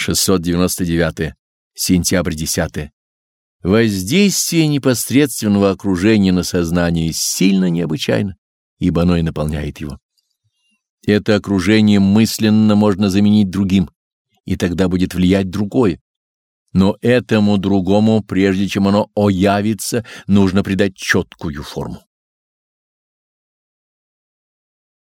699. Сентябрь 10. Воздействие непосредственного окружения на сознание сильно необычайно, ибо оно и наполняет его. Это окружение мысленно можно заменить другим, и тогда будет влиять другое. Но этому другому, прежде чем оно оявится, нужно придать четкую форму.